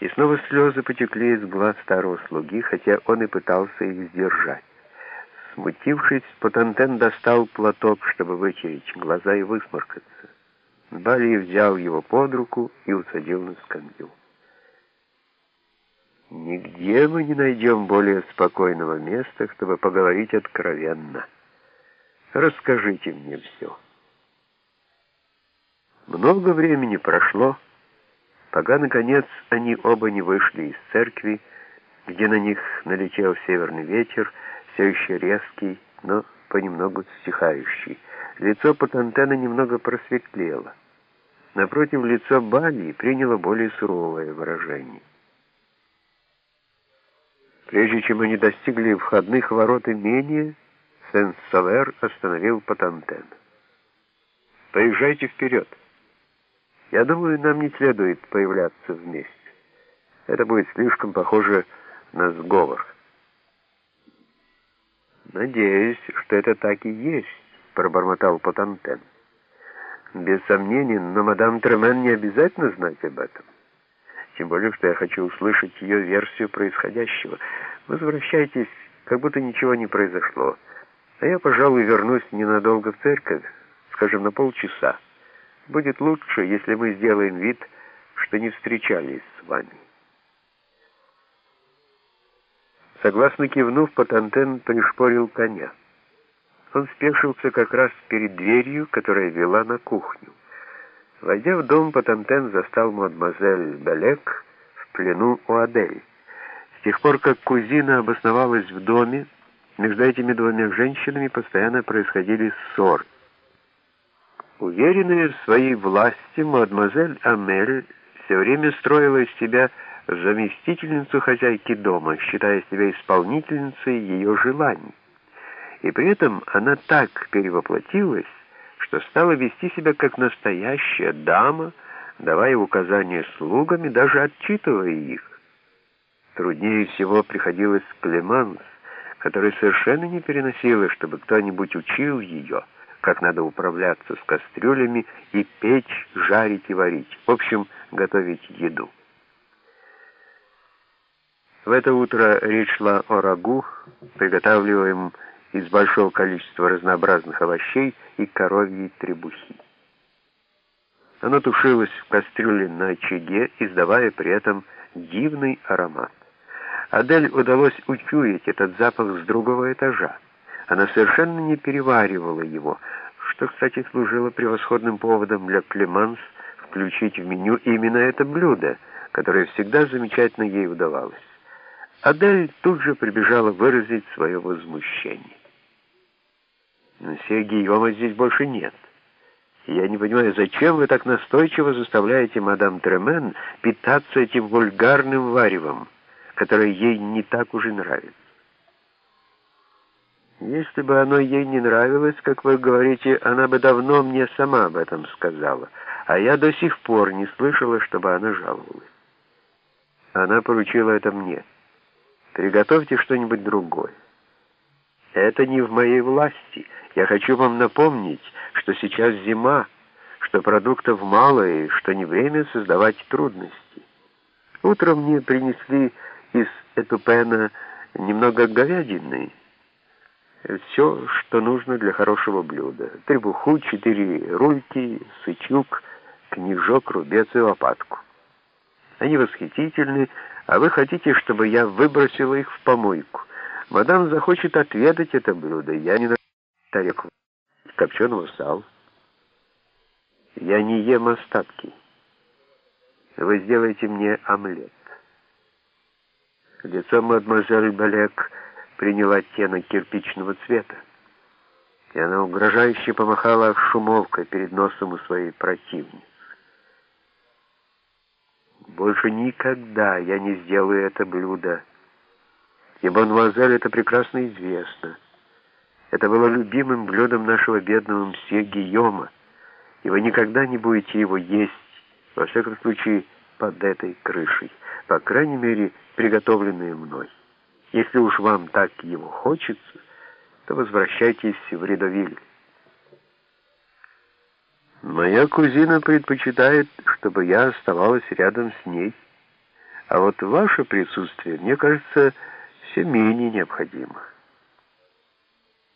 И снова слезы потекли из глаз старого слуги, хотя он и пытался их сдержать. Смутившись, Потантен достал платок, чтобы вытереть глаза и высморкаться. Бали взял его под руку и усадил на скамью. Нигде мы не найдем более спокойного места, чтобы поговорить откровенно. Расскажите мне все. Много времени прошло, пока, наконец, они оба не вышли из церкви, где на них налетел северный ветер, все еще резкий, но понемногу стихающий. Лицо Патантена немного просветлело. Напротив, лицо Бали приняло более суровое выражение. Прежде чем они достигли входных ворот имения, Сен-Савер остановил Патантен. «Поезжайте вперед. Я думаю, нам не следует появляться вместе. Это будет слишком похоже на сговор». «Надеюсь, что это так и есть», — пробормотал Патантен. «Без сомнений, но мадам Тремен не обязательно знать об этом». Тем более, что я хочу услышать ее версию происходящего. Возвращайтесь, как будто ничего не произошло. А я, пожалуй, вернусь ненадолго в церковь, скажем, на полчаса. Будет лучше, если мы сделаем вид, что не встречались с вами. Согласно кивнув, Патантен пришпорил коня. Он спешился как раз перед дверью, которая вела на кухню. Войдя в дом, Патантен застал мадемуазель Белек в плену у Адель. С тех пор, как кузина обосновалась в доме, между этими двумя женщинами постоянно происходили ссоры. Уверенная в своей власти, мадемуазель Амель все время строила из себя заместительницу хозяйки дома, считая себя исполнительницей ее желаний. И при этом она так перевоплотилась, что стала вести себя как настоящая дама, давая указания слугам и даже отчитывая их. Труднее всего приходилось Клеманс, которая совершенно не переносила, чтобы кто-нибудь учил ее, как надо управляться с кастрюлями и печь, жарить и варить, в общем, готовить еду. В это утро речь шла о рагу, приготавливаемом из большого количества разнообразных овощей и коровьей требухи. Оно тушилось в кастрюле на очаге, издавая при этом дивный аромат. Адель удалось учуять этот запах с другого этажа. Она совершенно не переваривала его, что, кстати, служило превосходным поводом для Клеманс включить в меню именно это блюдо, которое всегда замечательно ей удавалось. Адель тут же прибежала выразить свое возмущение. «Мсье Гийома здесь больше нет. Я не понимаю, зачем вы так настойчиво заставляете мадам Тремен питаться этим вульгарным варевом, которое ей не так уже нравится?» «Если бы оно ей не нравилось, как вы говорите, она бы давно мне сама об этом сказала, а я до сих пор не слышала, чтобы она жаловалась. Она поручила это мне». Приготовьте что-нибудь другое. Это не в моей власти. Я хочу вам напомнить, что сейчас зима, что продуктов мало и что не время создавать трудности. Утром мне принесли из Этупена немного говядины. Все, что нужно для хорошего блюда. Требуху, четыре рульки, сычук, книжок, рубец и лопатку. Они восхитительны, а вы хотите, чтобы я выбросила их в помойку. Мадам захочет отведать это блюдо. Я не на тарелок копченого сала. Я не ем остатки. Вы сделаете мне омлет. Лицо мадемуазель Балек приняло оттенок кирпичного цвета, и она угрожающе помахала шумовкой перед носом у своей противницы. Больше никогда я не сделаю это блюдо. И мадемуазель это прекрасно известно. Это было любимым блюдом нашего бедного мсье Гийома, и вы никогда не будете его есть, во всяком случае, под этой крышей, по крайней мере, приготовленное мной. Если уж вам так его хочется, то возвращайтесь в Редовиль. Моя кузина предпочитает, чтобы я оставалась рядом с ней. А вот ваше присутствие, мне кажется, все менее необходимо.